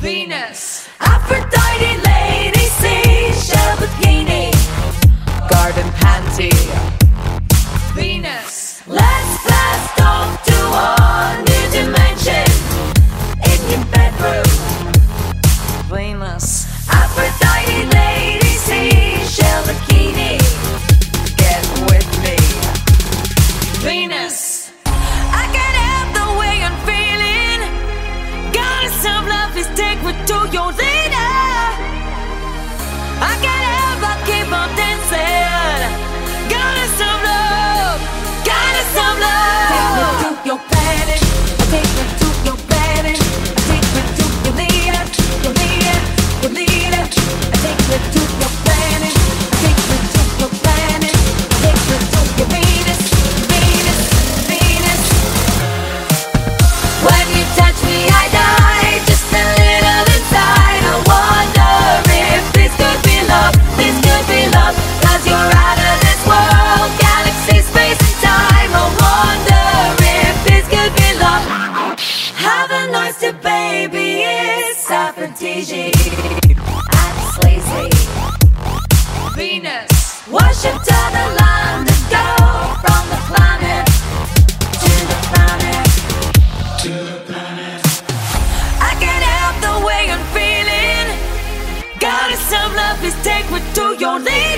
Venus, Aphrodite, Lady C, Shell Bikini, Garden Panty. monster baby it's Saphantigi. I'm sleazy. Venus. Worship to the land and go from the planet to the planet. To the planet. I can't help the way I'm feeling. Goddess of love, please take me to your lead.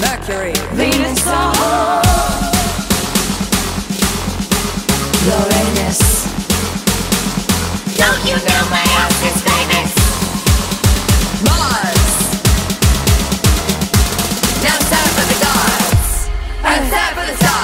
Mercury, Venus, Saturn, Uranus. Don't you know my house is famous? Mars. Now time for the gods. And time for the stars.